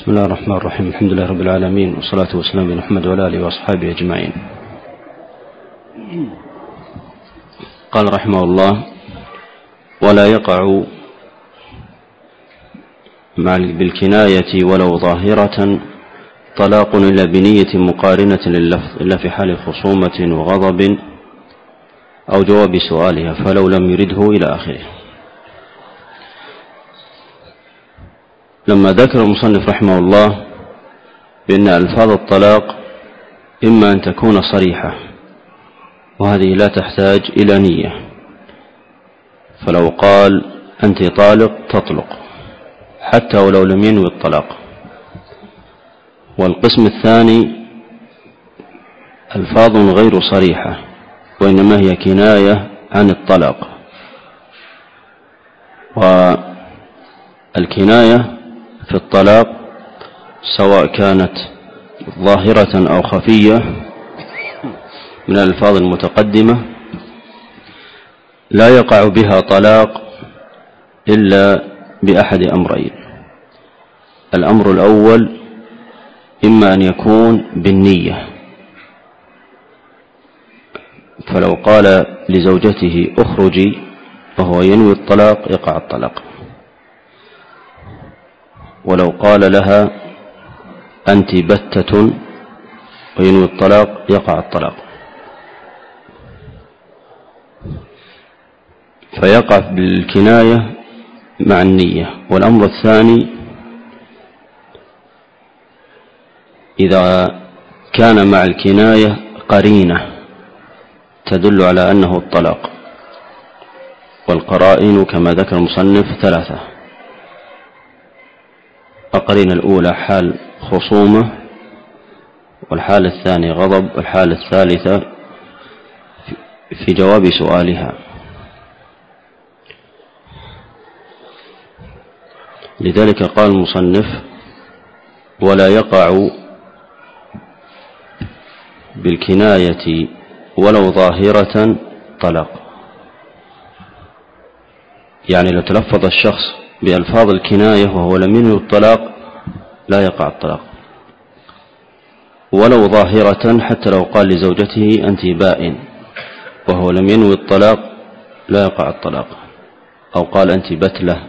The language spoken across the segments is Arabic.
بسم الله الرحمن الرحيم الحمد لله رب العالمين والصلاة والسلام على محمد وعلى آله وأصحابه أجمعين قال رحمه الله ولا يقع مع بالكناية ولو ظاهرة طلاق إلا بنية مقارنة لللفظ إلا في حال خصومة وغضب أو جواب سؤالها فلو لم يرده إلى آخره لما ذكر المصنف رحمه الله بأن ألفاظ الطلاق إما أن تكون صريحة وهذه لا تحتاج إلى نية. فلو قال أنت طالق تطلق حتى ولو لم ينوي الطلاق. والقسم الثاني ألفاظ غير صريحة وإنما هي كناية عن الطلاق. والكناية في الطلاق سواء كانت ظاهرة أو خفية من الألفاظ المتقدمة لا يقع بها طلاق إلا بأحد أمرين. الأمر الأول إما أن يكون بالنية. فلو قال لزوجته اخرجي وهو ينوي الطلاق يقع الطلاق. ولو قال لها أنت بتة وينوي الطلاق؟ يقع الطلاق. فيقع بالكناية مع النية. والأمر الثاني إذا كان مع الكناية قرينة تدل على أنه الطلاق. والقرائن كما ذكر المصنف ثلاثة. القرينة الأولى حال خصومة والحالة الثانية غضب والحالة الثالثة في جواب سؤالها. لذلك قال المصنف ولا يقع بالكناية ولو ظاهرة طلاق. يعني لو تلفظ الشخص بألفاظ الكناية وهو لم ينوي الطلاق لا يقع الطلاق. ولو ظاهرة حتى لو قال لزوجته أنت بائن وهو لم ينوي الطلاق لا يقع الطلاق. أو قال أنت بتلة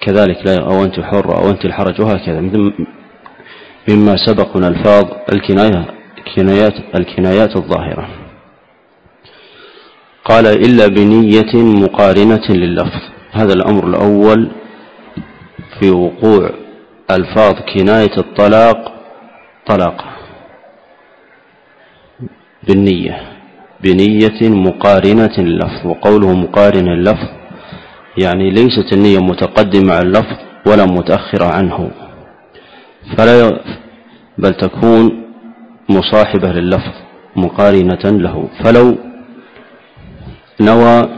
كذلك لا أو أنت حرة أو أنت الحرج وهكذا. مما سبق من ألفاظ الكناية الكنايات الكنايات الظاهرة. قال إلا بنية مقارنة لللفظ. هذا الأمر الأول في وقوع ألفاظ كناية الطلاق طلاق بالنية بنية مقارنة اللفظ وقوله مقارن اللفظ يعني ليست النية متقدمة على اللفظ ولا متأخرة عنه. فلا بل تكون مصاحبة لللفظ مقارنة له. فلو نوى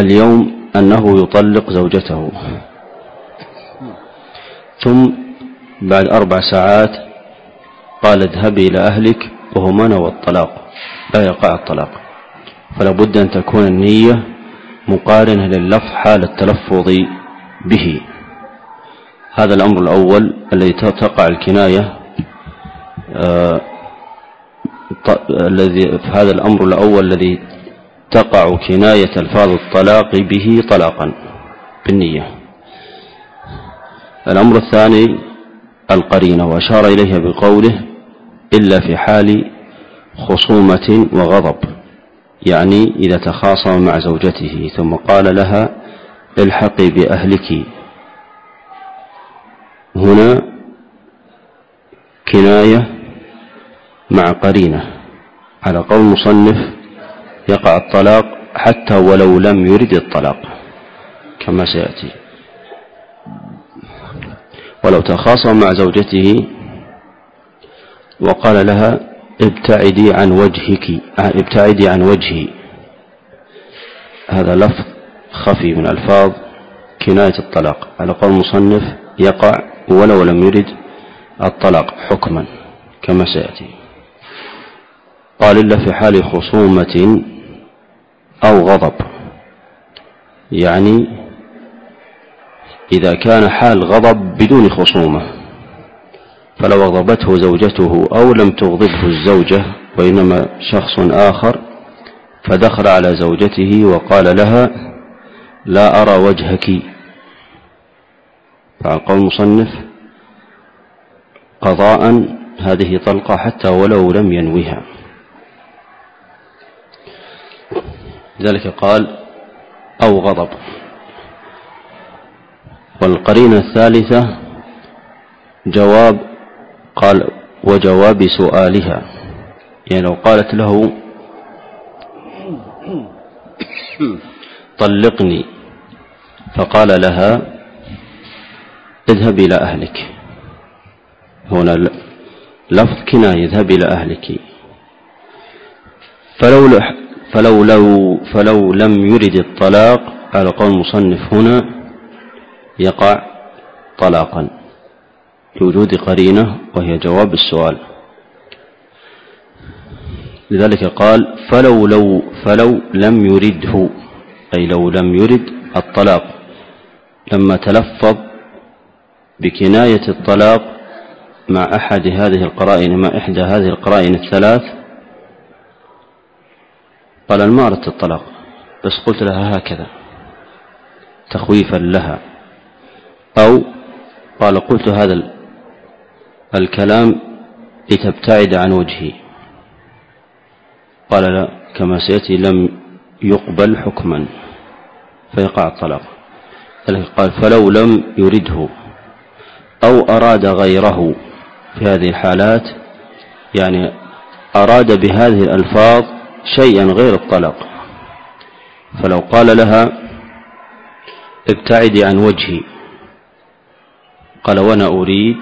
اليوم أنه يطلق زوجته. ثم بعد أربع ساعات قال اذهبي إلى أهلك وهو ما نوى الطلاق لا يقع الطلاق. فلا بد أن تكون النية مقارنة لللفظ حال التلفظ به. هذا الأمر الأول الذي تقع الكناية آه الذي هذا الأمر الأول الذي تقع كناية ألفاظ الطلاق به طلاقا بالنية. الأمر الثاني القرينة وأشار إليها بقوله إلا في حال خصومة وغضب يعني إذا تخاصم مع زوجته ثم قال لها الحقي بأهلك. هنا كناية مع قرينة على قول المصنف يقع الطلاق حتى ولو لم يرد الطلاق كما سيأتي. ولو تخاصم مع زوجته وقال لها ابتعدي عن وجهك ابتعدي عن وجهي. هذا لفظ خفي من ألفاظ كناية الطلاق. على قول المصنف يقع ولو لم يرد الطلاق حكما كما سيأتي. قال إلا في حال خصومة أو غضب. يعني إذا كان حال غضب بدون خصومة فلو غضبته زوجته أو لم تغضبه الزوجة وإنما شخص آخر فدخل على زوجته وقال لها لا أرى وجهك. فقال المصنف قضاء هذه طلقة حتى ولو لم ينوها. لذلك قال أو غضب. والقرينة الثالثة جواب قال وجواب سؤالها. يعني لو قالت له طلقني فقال لها اذهب إلى أهلك. هنا لفظ كناية اذهب إلى أهلك. فلو فلو لو فلو لم يرد الطلاق على قول المصنف هنا يقع طلاقا لوجود قرينة وهي جواب السؤال. لذلك قال فلو لو فلو لم يرده أي لو لم يرد الطلاق. لما تلفظ بكناية الطلاق مع أحد هذه القرائن مع إحدى هذه القرائن الثلاث قال أنا أردت الطلاق. بس قلت لها هكذا. تخويفا لها. أو قال قلت هذا الكلام لتبتعد عن وجهي. قال لا كما سيأتي لم يقبل حكما. فيقع الطلاق. قال فلو لم يرده أو أراد غيره في هذه الحالات يعني أراد بهذه الألفاظ شيئا غير الطلاق. فلو قال لها ابتعدي عن وجهي. قال وأنا أريد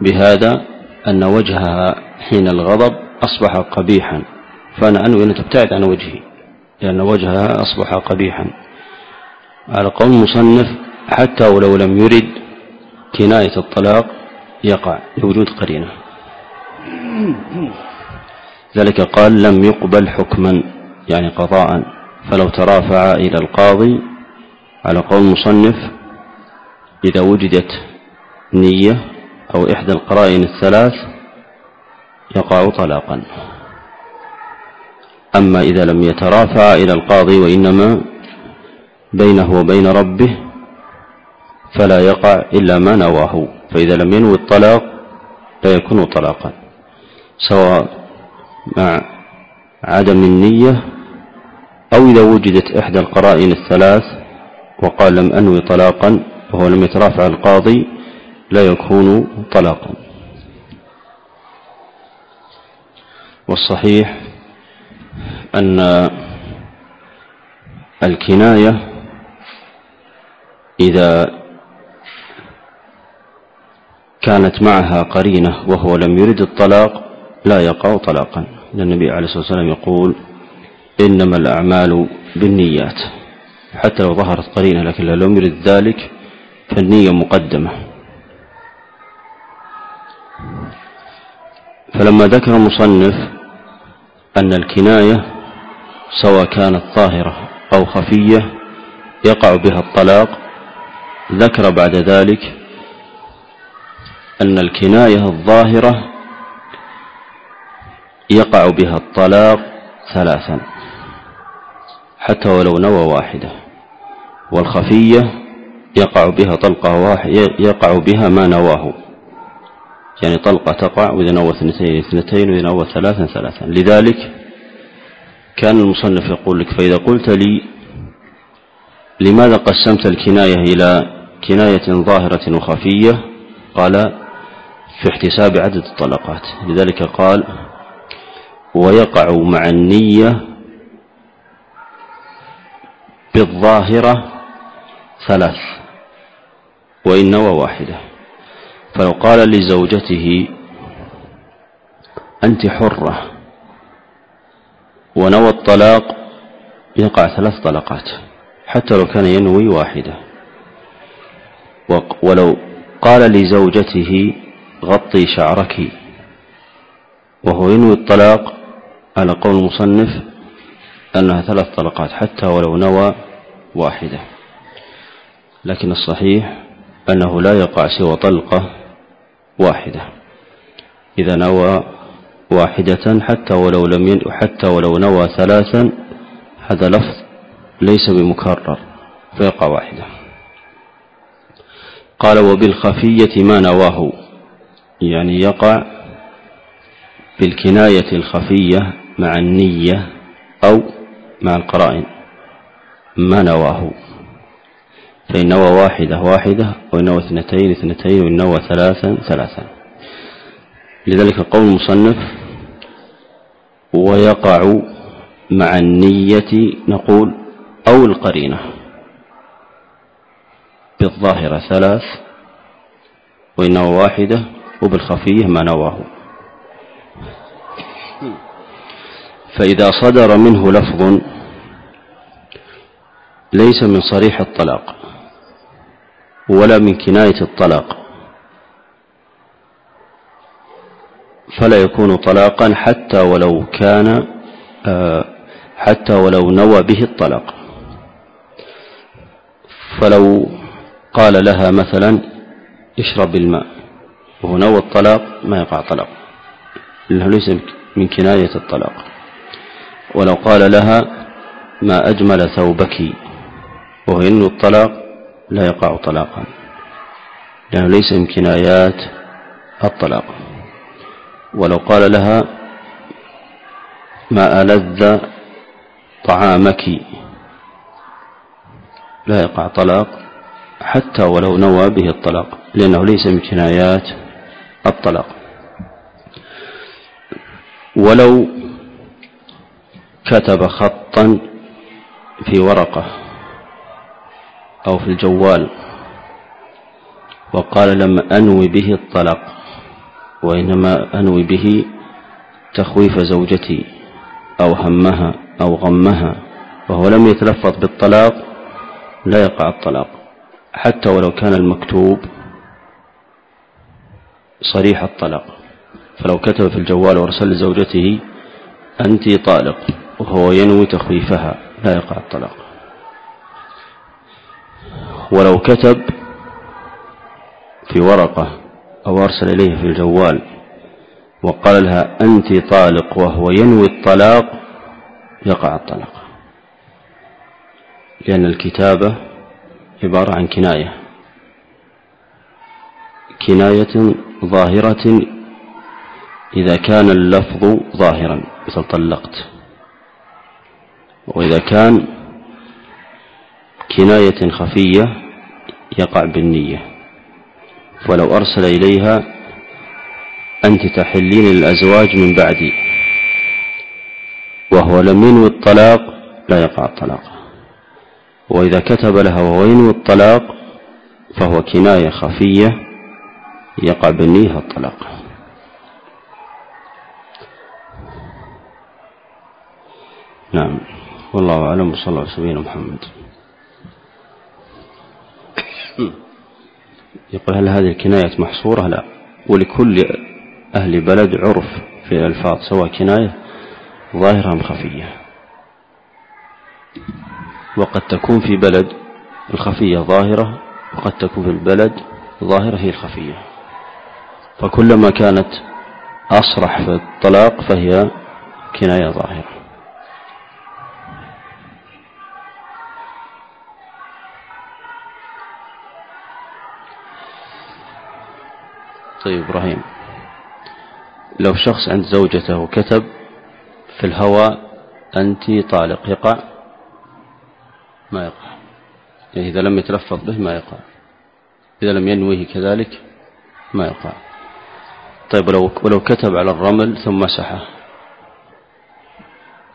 بهذا أن وجهها حين الغضب أصبح قبيحا. فأنا أنوي ان تبتعد عن وجهي لأن وجهها أصبح قبيحا. على قول المصنف حتى ولو لم يرد كناية الطلاق يقع لوجود قرينة. ذلك قال لم يقبل حكما يعني قضاء. فلو ترافع إلى القاضي على قول المصنف إذا وجدت نية أو إحدى القرائن الثلاث يقع طلاقا. أما إذا لم يترافع إلى القاضي وإنما بينه وبين ربه فلا يقع إلا ما نواه فإذا لم ينوي الطلاق لا يكون طلاقا. سواء مع عدم النية أو إذا وجدت إحدى القرائن الثلاث وقال لم أنوي طلاقا وهو لم يترافع القاضي لا يكون طلاقا. والصحيح أن الكناية إذا كانت معها قرينة وهو لم يرد الطلاق لا يقع طلاقا. لأن النبي عليه الصلاة والسلام يقول إنما الأعمال بالنيات. حتى لو ظهرت قرينة لكن لو لم يرد ذلك فالنية مقدمة. فلما ذكر المصنف أن الكناية سواء كانت ظاهرة أو خفية يقع بها الطلاق ذكر بعد ذلك أن الكناية الظاهرة يقع بها الطلاق ثلاثا حتى ولو نوى واحدة. والخفية يقع بها طلقة واحدة يقع بها ما نواه. يعني طلقة تقع وإذا نوى اثنتين اثنتين وإذا نوى ثلاثا ثلاثا. لذلك كان المصنف يقول لك فإذا قلت لي لماذا قسمت الكناية إلى كناية ظاهرة وخفية؟ قال في احتساب عدد الطلقات. لذلك قال ويقع مع النية بالظاهرة ثلاث وإن نوى واحدة. فلو قال لزوجته أنت حرة. ونوى الطلاق يقع ثلاث طلقات. حتى لو كان ينوي واحدة. ولو قال لزوجته غطي شعرك. وهو ينوي الطلاق على قول المصنف أنها ثلاث طلقات حتى ولو نوى واحدة. لكن الصحيح أنه لا يقع سوى طلقة واحدة. إذا نوى واحدة حتى ولو لم ين... حتى ولو نوى ثلاثا هذا لفظ ليس بمكرر فيقع واحدة. قال وبالخفية ما نواه يعني يقع بالكناية الخفية مع النية أو مع القرائن. ما نواه؟ فإن نوى واحدة واحدة وإن نوى اثنتين اثنتين وإن نوى ثلاثا ثلاثا. لذلك قول المصنف ويقع مع النية نقول أو القرينة. بالظاهرة ثلاث وإنه واحدة وبالخفية ما نواه. فإذا صدر منه لفظ ليس من صريح الطلاق ولا من كناية الطلاق فلا يكون طلاقا حتى ولو كان آه، حتى ولو نوى به الطلاق. فلو قال لها مثلا اشرب الماء وهو نوى الطلاق ما يقع طلاق لأنه ليس من كناية الطلاق. ولو قال لها ما أجمل ثوبك وهو ينوي الطلاق لا يقع طلاقا لأنه ليس من كنايات الطلاق. ولو قال لها ما ألذ طعامك لا يقع طلاق حتى ولو نوى به الطلاق لأنه ليس من كنايات الطلاق. ولو كتب خطا في ورقة أو في الجوال وقال لم أنوي به الطلاق وإنما أنوي به تخويف زوجتي أو همها أو غمها وهو لم يتلفظ بالطلاق لا يقع الطلاق. حتى ولو كان المكتوب صريح الطلاق فلو كتب في الجوال وارسل لزوجته أنت طالق. وهو ينوي تخويفها لا يقع الطلاق. ولو كتب في ورقة أو أرسل إليه في الجوال وقال لها أنت طالق وهو ينوي الطلاق يقع الطلاق. لأن الكتابة عبارة عن كناية. كناية ظاهرة إذا كان اللفظ ظاهرا مثل طلقت. وإذا كان كناية خفية يقع بالنية ولو أرسل إليها أنت تحلين الأزواج من بعدي وهو لم ينوي الطلاق لا يقع الطلاق. وإذا كتب لها وهو ينوي الطلاق فهو كناية خفية يقع بالنية الطلاق. نعم. والله أعلم وصلى الله على محمد. يقول هل هذه الكناية محصورة؟ لا. ولكل أهل بلد عرف في الألفاظ سواء كناية ظاهرة أم خفية. وقد تكون في بلد الخفية ظاهرة وقد تكون في البلد ظاهرة هي الخفية. فكلما كانت أصرح في الطلاق فهي كناية ظاهرة. طيب إبراهيم. لو شخص عند زوجته وكتب في الهواء أنت طالق يقع؟ ما يقع. يعني إذا لم يتلفظ به ما يقع. إذا لم ينويه كذلك ما يقع. طيب ولو, ولو كتب على الرمل ثم مسحه.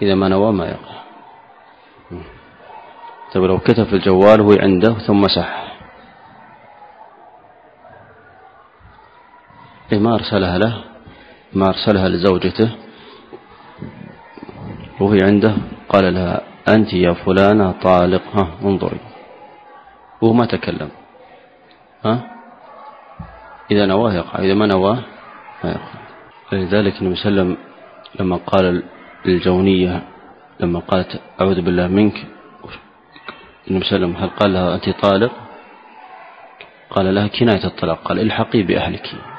إذا ما نوى ما يقع. طيب لو كتب في الجوال وهو عنده ثم مسح إيه ما أرسلها له ما أرسلها لزوجته. وهي عنده قال لها أنت يا فلانة طالق. ها انظري. وهو ما تكلم. ها؟ إذا نواه يقع إذا ما نواه ما يقع لذلك النبي صلى الله عليه وسلم لما قال للجونية لما قالت أعوذ بالله منك. النبي صلى الله عليه وسلم هل قال لها أنت طالق؟ قال لها كناية الطلاق. قال الحقي بأهلك.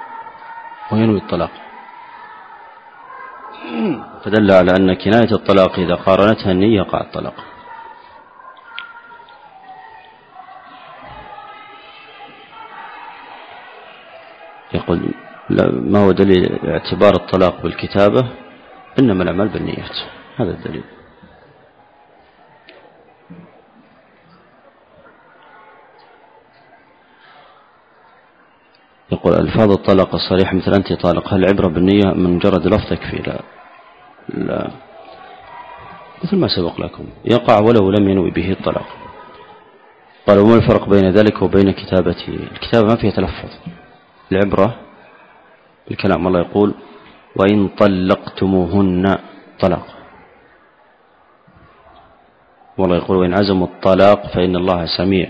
وينوي الطلاق؟ فدل على أن كناية الطلاق إذا قارنتها النية يقع الطلاق. يقول ما هو دليل اعتبار الطلاق بالكتابة؟ إنما الأعمال بالنيات. هذا الدليل. يقول ألفاظ الطلاق الصريح مثل أنت طالق هل العبرة بالنية من مجرد لفظ تكفي لا لا. مثل ما سبق لكم يقع ولو لم ينوي به الطلاق. قال وما الفرق بين ذلك وبين كتابته الكتابة ما فيها تلفظ. العبرة بالكلام الله يقول وإن طلقتموهن طلاق. والله يقول وإن عزموا الطلاق فإن الله سميع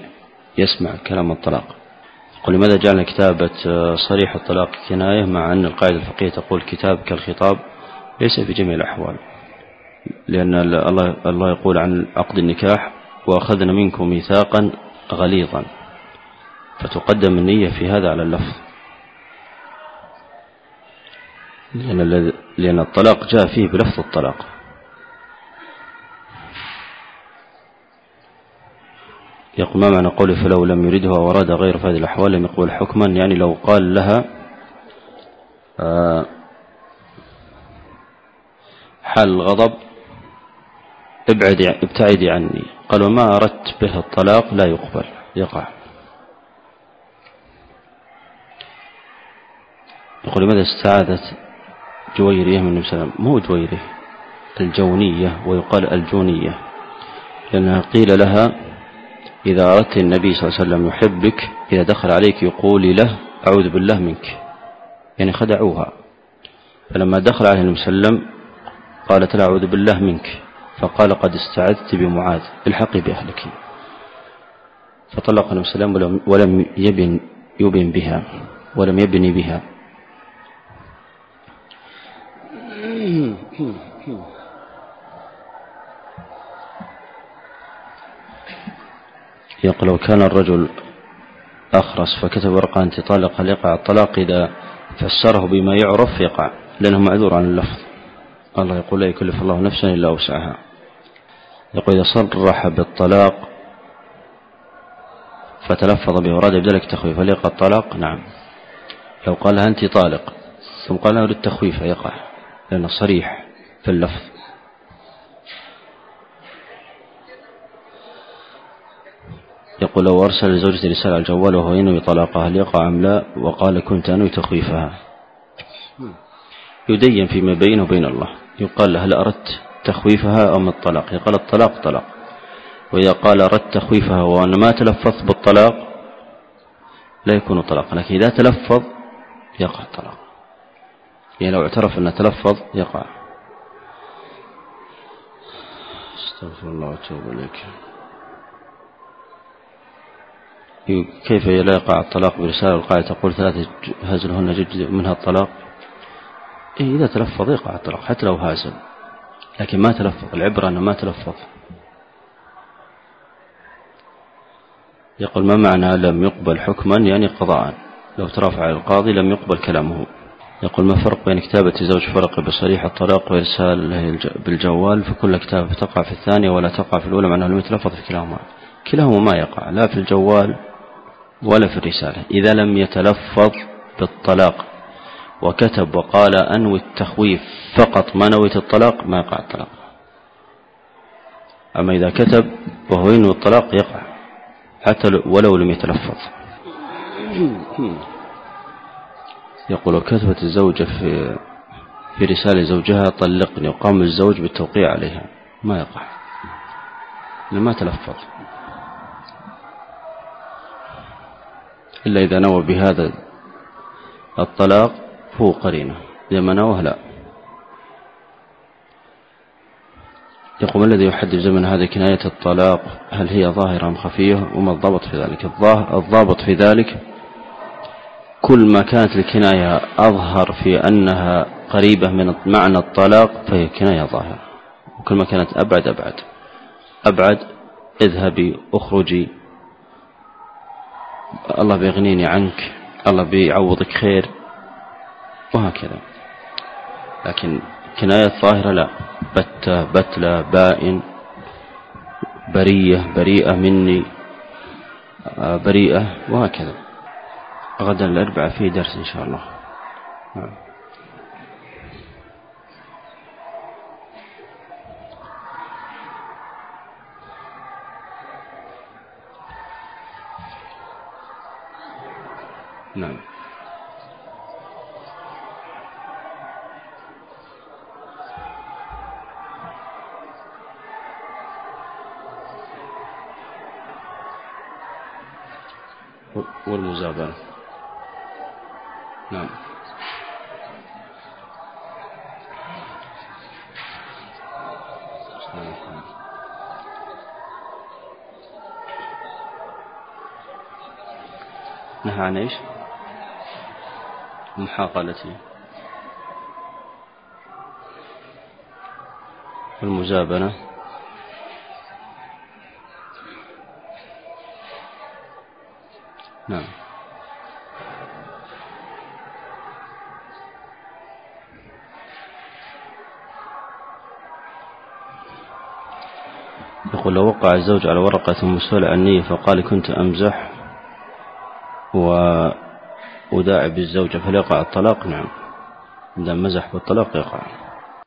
يسمع كلام الطلاق. يقول لماذا جعلنا كتابة صريح الطلاق كناية مع أن القاعدة الفقهية تقول كتاب كالخطاب ليس في جميع الأحوال؟ لأن الله, الله يقول عن عقد النكاح وأخذنا منكم ميثاقا غليظا فتقدم النية في هذا على اللفظ. لأن, لأن الطلاق جاء فيه بلفظ الطلاق. يقول ما معنى قوله فلو لم يردها وأراد غير هذه الأحوال لم يقول حكما يعني لو قال لها آه، حال الغضب ابعدي ابتعدي عني. قال وما أردت به الطلاق لا يقبل يقع. يقول لماذا استعاذت جويرية من النبي صلى الله عليه وسلم؟ مو جويرية الجونية ويقال الجونية. لأنها قيل لها إذا أردت النبي صلى الله عليه وسلم يحبك إذا دخل عليك يقول له أعوذ بالله منك. يعني خدعوها. فلما دخل عليه النبي صلى الله عليه وسلم قالت له أعوذ بالله منك. فقال قد استعذت بمعاذ الحقي بأهلك. فطلق النبي صلى الله عليه وسلم ولم يبن يبن بها. ولم يبني بها. يقول لو كان الرجل أخرس فكتب ورقة أنت طالق هل يقع الطلاق إذا فسره بما يعرف يقع لأنه معذور عن اللفظ. الله يقول لا يكلف الله نفسا إلا وسعها. يقول إذا صرح بالطلاق فتلفظ به وراد بذلك تخويف هل يقع الطلاق؟ نعم. لو قال أنت طالق ثم قال له للتخويف يقع لأنه صريح في اللفظ. يقول لو أرسل لزوجته رسالة على الجوال وهو ينوي طلاقها هل يقع أم لا؟ وقال كنت أنوي تخويفها. يدين فيما بينه وبين الله. يقال هل أردت تخويفها أم الطلاق؟ يقال الطلاق طلاق. وإذا قال أردت تخويفها وأنا ما تلفظت بالطلاق لا يكون طلاق لكن إذا تلفظ يقع الطلاق. يعني لو اعترف أنه تلفظ يقع. استغفر الله وأتوب إليك. كيف لا يقع الطلاق برسالة القاعدة تقول ثلاثة هزلهن جد منها الطلاق؟ إيه إذا تلفظ يقع الطلاق حتى لو هازل. لكن ما تلفظ العبرة أنه ما تلفظ. يقول ما معنى لم يقبل حكما؟ يعني قضاء. لو ترافع القاضي لم يقبل كلامه. يقول ما فرق بين كتابة زوج فرق بصريح الطلاق وإرسال بالجوال؟ فكل كتابة تقع في الثانية ولا تقع في الأولى مع أنه لم يتلفظ في كلاهما. كلاهما ما يقع لا في الجوال ولا في الرسالة إذا لم يتلفظ بالطلاق. وكتب وقال أنوي التخويف. فقط ما نويت الطلاق ما يقع الطلاق. أما إذا كتب وهو ينوي الطلاق يقع. حتى ولو لم يتلفظ. يقول كتبت الزوجة في في رسالة زوجها طلقني. وقام الزوج بالتوقيع عليها. ما يقع. لما تلفظ. إلا إذا نوى بهذا الطلاق هو قرينة. إذا ما نوى لا يقول الذي يحدد زمن هذه كناية الطلاق؟ هل هي ظاهرة أم خفية؟ وما الضابط في ذلك؟ الضابط في ذلك كل ما كانت الكناية أظهر في أنها قريبة من معنى الطلاق فهي كناية ظاهرة. وكل ما كانت أبعد أبعد. أبعد اذهبي اخرجي. الله بيغنيني عنك الله بيعوضك خير وهكذا. لكن كناية ظاهرة لا. بتة بتلة بائن برية بريئة مني آه، بريئة وهكذا. غدا الأربعاء في درس إن شاء الله. نعم. نعم. والمزابنة نعم. نهى عن إيش؟ محاقلته والمزابنة نعم. يقول لو وقع الزوج على ورقة مسؤولة النية فقال كنت أمزح وأداعب الزوجة فليقع الطلاق. نعم. إذا مزح بالطلاق يقع